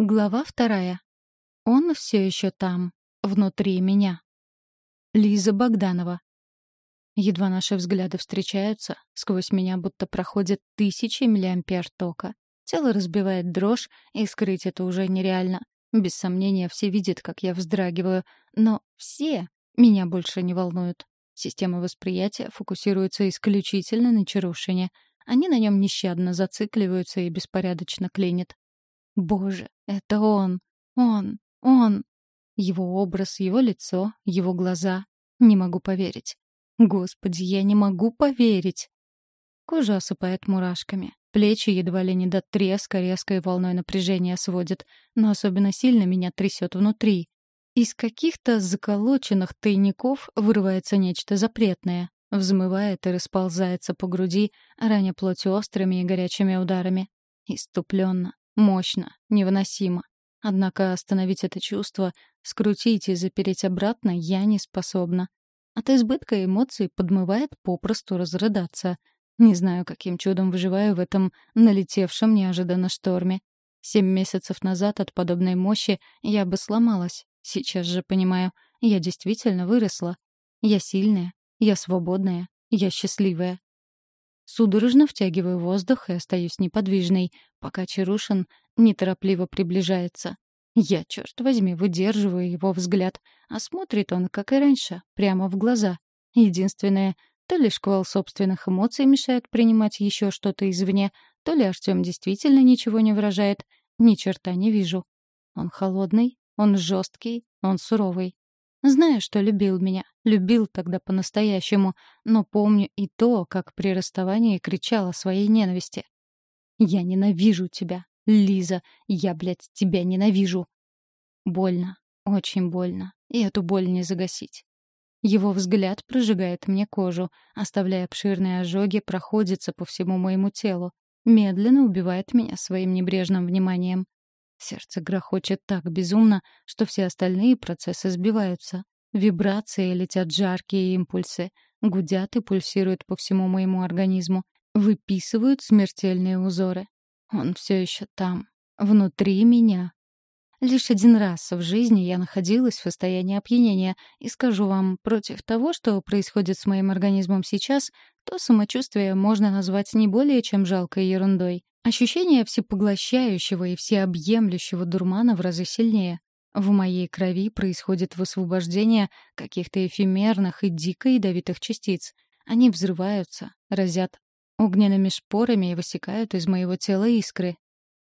Глава вторая. Он все еще там, внутри меня. Лиза Богданова. Едва наши взгляды встречаются, сквозь меня будто проходят тысячи миллиампер тока. Тело разбивает дрожь, и скрыть это уже нереально. Без сомнения, все видят, как я вздрагиваю, но все меня больше не волнуют. Система восприятия фокусируется исключительно на Чарушине. Они на нем нещадно зацикливаются и беспорядочно клинят. Боже, это он, он, он. Его образ, его лицо, его глаза. Не могу поверить. Господи, я не могу поверить. Кожа осыпает мурашками. Плечи едва ли не до треска резкой волной напряжения сводят, но особенно сильно меня трясет внутри. Из каких-то заколоченных тайников вырывается нечто запретное, взмывает и расползается по груди, раня плоть острыми и горячими ударами. Иступленно, Мощно, невыносимо. Однако остановить это чувство, скрутить и запереть обратно я не способна. От избытка эмоций подмывает попросту разрыдаться. Не знаю, каким чудом выживаю в этом налетевшем неожиданно шторме. Семь месяцев назад от подобной мощи я бы сломалась. Сейчас же понимаю, я действительно выросла. Я сильная, я свободная, я счастливая. Судорожно втягиваю воздух и остаюсь неподвижной, пока Чарушин неторопливо приближается. Я, черт возьми, выдерживаю его взгляд, а смотрит он, как и раньше, прямо в глаза. Единственное, то ли шквал собственных эмоций мешает принимать еще что-то извне, то ли Артем действительно ничего не выражает. Ни черта не вижу. Он холодный, он жесткий, он суровый. Знаю, что любил меня, любил тогда по-настоящему, но помню и то, как при расставании кричал о своей ненависти. «Я ненавижу тебя, Лиза, я, блядь, тебя ненавижу!» Больно, очень больно, и эту боль не загасить. Его взгляд прожигает мне кожу, оставляя обширные ожоги, проходится по всему моему телу, медленно убивает меня своим небрежным вниманием. Сердце грохочет так безумно, что все остальные процессы сбиваются. Вибрации летят жаркие импульсы, гудят и пульсируют по всему моему организму, выписывают смертельные узоры. Он все еще там, внутри меня. Лишь один раз в жизни я находилась в состоянии опьянения, и скажу вам, против того, что происходит с моим организмом сейчас, то самочувствие можно назвать не более чем жалкой ерундой. Ощущение всепоглощающего и всеобъемлющего дурмана в разы сильнее. В моей крови происходит высвобождение каких-то эфемерных и дико ядовитых частиц. Они взрываются, разят огненными шпорами и высекают из моего тела искры.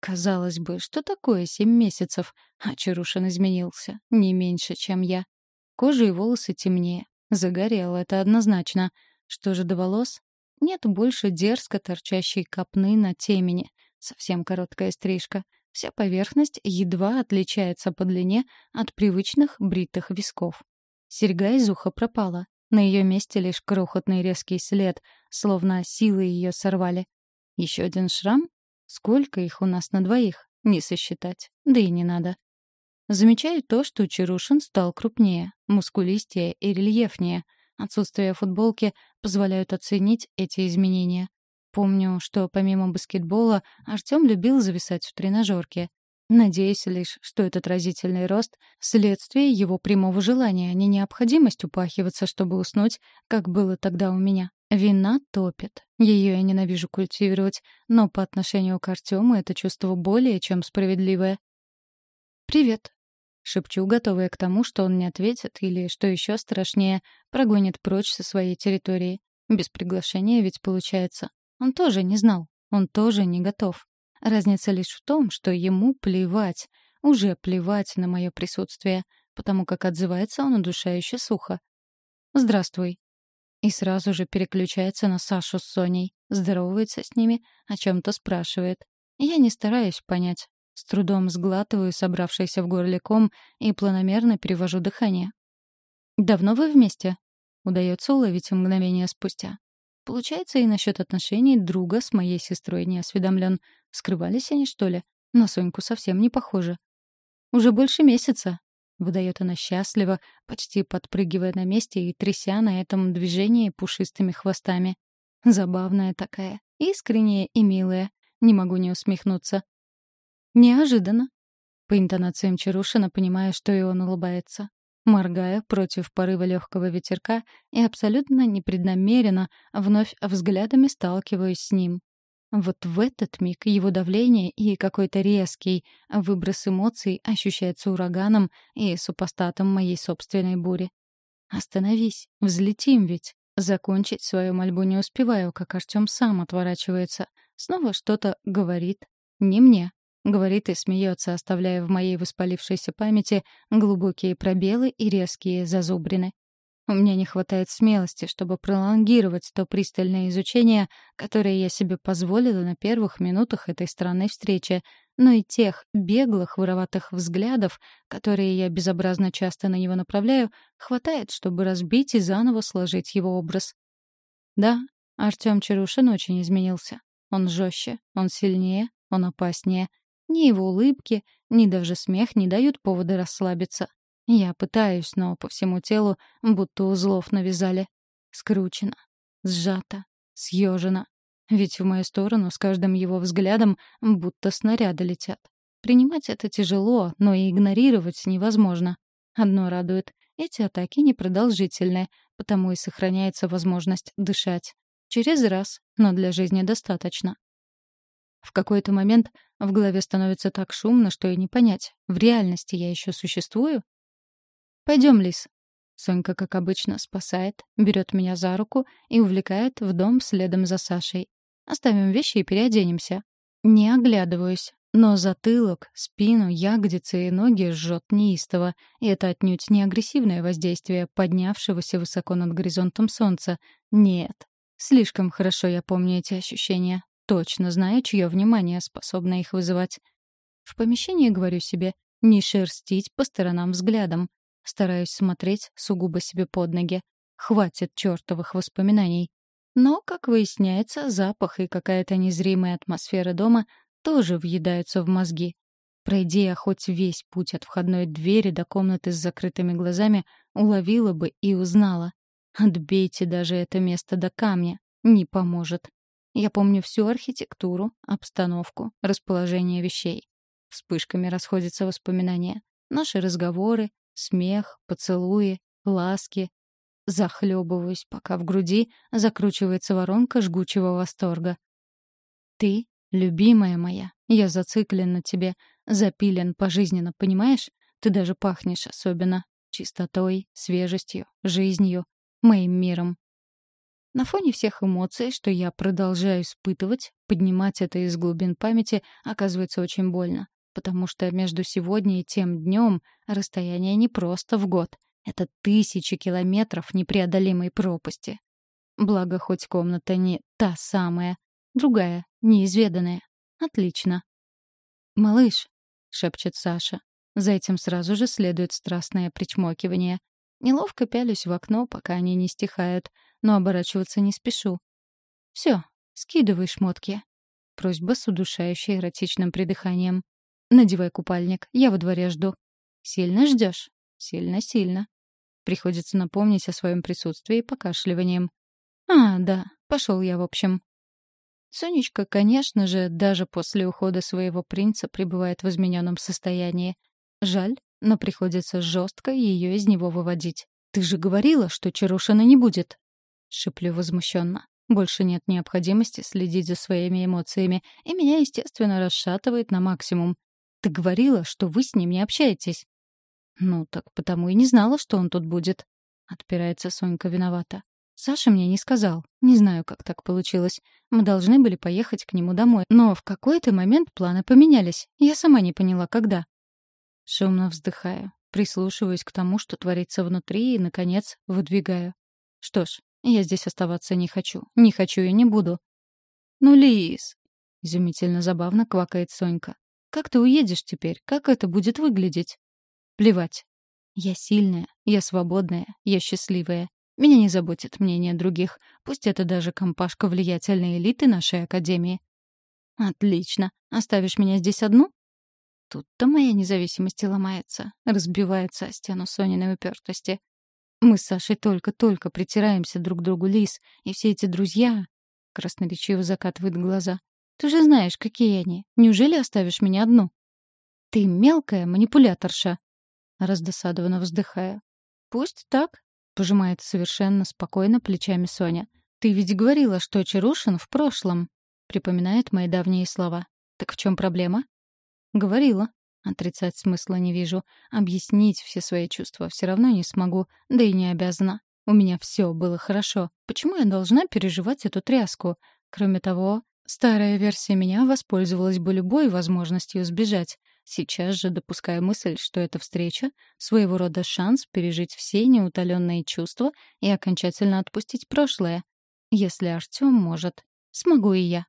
Казалось бы, что такое семь месяцев, а Чарушин изменился, не меньше, чем я. Кожа и волосы темнее. Загорел, это однозначно. Что же до волос? Нет больше дерзко торчащей копны на темени. Совсем короткая стрижка. Вся поверхность едва отличается по длине от привычных бритых висков. Серьга из уха пропала. На ее месте лишь крохотный резкий след, словно силы ее сорвали. Еще один шрам? Сколько их у нас на двоих? Не сосчитать. Да и не надо. Замечаю то, что Чарушин стал крупнее, мускулистее и рельефнее — Отсутствие футболки позволяют оценить эти изменения. Помню, что помимо баскетбола Артём любил зависать в тренажерке. Надеюсь лишь, что этот разительный рост — следствие его прямого желания, а не необходимость упахиваться, чтобы уснуть, как было тогда у меня. Вина топит. Ее я ненавижу культивировать, но по отношению к Артему это чувство более чем справедливое. «Привет», Шепчу, готовая к тому, что он не ответит или, что еще страшнее, прогонит прочь со своей территории. Без приглашения ведь получается. Он тоже не знал. Он тоже не готов. Разница лишь в том, что ему плевать. Уже плевать на мое присутствие, потому как отзывается он удушающе сухо. «Здравствуй». И сразу же переключается на Сашу с Соней, здоровается с ними, о чем-то спрашивает. Я не стараюсь понять, с трудом сглатываю собравшийся в горле ком и планомерно перевожу дыхание. «Давно вы вместе?» Удается уловить мгновение спустя. Получается, и насчет отношений друга с моей сестрой не осведомлен. Скрывались они, что ли? На Соньку совсем не похоже. «Уже больше месяца», — выдает она счастливо, почти подпрыгивая на месте и тряся на этом движении пушистыми хвостами. Забавная такая, искренняя и милая. Не могу не усмехнуться. «Неожиданно», — По интонациям Чарушина понимаю, что и он улыбается. Моргая против порыва легкого ветерка и абсолютно непреднамеренно вновь взглядами сталкиваюсь с ним. Вот в этот миг его давление и какой-то резкий выброс эмоций ощущается ураганом и супостатом моей собственной бури. «Остановись, взлетим ведь!» Закончить свою мольбу не успеваю, как Артём сам отворачивается. Снова что-то говорит. Не мне. Говорит и смеется, оставляя в моей воспалившейся памяти глубокие пробелы и резкие зазубрины. У меня не хватает смелости, чтобы пролонгировать то пристальное изучение, которое я себе позволила на первых минутах этой странной встречи, но и тех беглых, вороватых взглядов, которые я безобразно часто на него направляю, хватает, чтобы разбить и заново сложить его образ. Да, Артём Чарушин очень изменился. Он жестче, он сильнее, он опаснее. Ни его улыбки, ни даже смех не дают повода расслабиться. Я пытаюсь, но по всему телу будто узлов навязали. Скручено, сжато, съежено. Ведь в мою сторону с каждым его взглядом будто снаряды летят. Принимать это тяжело, но и игнорировать невозможно. Одно радует — эти атаки непродолжительны, потому и сохраняется возможность дышать. Через раз, но для жизни достаточно. В какой-то момент в голове становится так шумно, что и не понять, в реальности я еще существую Пойдем, Лис. Сонька, как обычно, спасает, берет меня за руку и увлекает в дом следом за Сашей. Оставим вещи и переоденемся. Не оглядываюсь, но затылок, спину, ягодицы и ноги жжет неистово, и это отнюдь не агрессивное воздействие поднявшегося высоко над горизонтом солнца. Нет. Слишком хорошо я помню эти ощущения. Точно знаю, чье внимание способно их вызывать. В помещении говорю себе не шерстить по сторонам взглядом, Стараюсь смотреть сугубо себе под ноги. Хватит чертовых воспоминаний. Но, как выясняется, запах и какая-то незримая атмосфера дома тоже въедаются в мозги. Пройди я хоть весь путь от входной двери до комнаты с закрытыми глазами, уловила бы и узнала. Отбейте даже это место до камня. Не поможет. Я помню всю архитектуру, обстановку, расположение вещей. Вспышками расходятся воспоминания. Наши разговоры, Смех, поцелуи, ласки. Захлебываюсь, пока в груди закручивается воронка жгучего восторга. Ты, любимая моя, я зациклен на тебе, запилен пожизненно, понимаешь? Ты даже пахнешь особенно. Чистотой, свежестью, жизнью, моим миром. На фоне всех эмоций, что я продолжаю испытывать, поднимать это из глубин памяти оказывается очень больно потому что между сегодня и тем днем расстояние не просто в год. Это тысячи километров непреодолимой пропасти. Благо, хоть комната не та самая, другая, неизведанная. Отлично. «Малыш», — шепчет Саша. За этим сразу же следует страстное причмокивание. Неловко пялюсь в окно, пока они не стихают, но оборачиваться не спешу. «Все, скидывай шмотки». Просьба с удушающей эротичным придыханием. Надевай купальник, я во дворе жду. Сильно ждешь? Сильно-сильно. Приходится напомнить о своем присутствии покашливанием. А, да, пошел я, в общем. Сонечка, конечно же, даже после ухода своего принца пребывает в измененном состоянии. Жаль, но приходится жестко ее из него выводить. «Ты же говорила, что Чарушина не будет!» — шеплю возмущенно. Больше нет необходимости следить за своими эмоциями, и меня, естественно, расшатывает на максимум. Ты говорила, что вы с ним не общаетесь. Ну, так потому и не знала, что он тут будет. Отпирается Сонька виновата. Саша мне не сказал. Не знаю, как так получилось. Мы должны были поехать к нему домой, но в какой-то момент планы поменялись. Я сама не поняла, когда. Шумно вздыхаю, прислушиваюсь к тому, что творится внутри, и, наконец, выдвигаю. Что ж, я здесь оставаться не хочу. Не хочу и не буду. «Ну, Лиз!» — изумительно забавно квакает Сонька. Как ты уедешь теперь? Как это будет выглядеть? Плевать. Я сильная, я свободная, я счастливая. Меня не заботит мнение других, пусть это даже компашка влиятельной элиты нашей академии. Отлично. Оставишь меня здесь одну? Тут-то моя независимость ломается, разбивается о стену Сониной упертости. Мы с Сашей только-только притираемся друг к другу лис, и все эти друзья... Красноречиво закатывает глаза. Ты же знаешь, какие они. Неужели оставишь меня одну?» «Ты мелкая манипуляторша!» Раздосадованно вздыхаю. «Пусть так», — пожимает совершенно спокойно плечами Соня. «Ты ведь говорила, что Чарушин в прошлом», — припоминает мои давние слова. «Так в чем проблема?» «Говорила», Отрицать смысла не вижу. Объяснить все свои чувства все равно не смогу, да и не обязана. У меня все было хорошо. Почему я должна переживать эту тряску? Кроме того, старая версия меня воспользовалась бы любой возможностью сбежать. Сейчас же допускаю мысль, что эта встреча — своего рода шанс пережить все неутоленные чувства и окончательно отпустить прошлое. Если Артём может, смогу и я.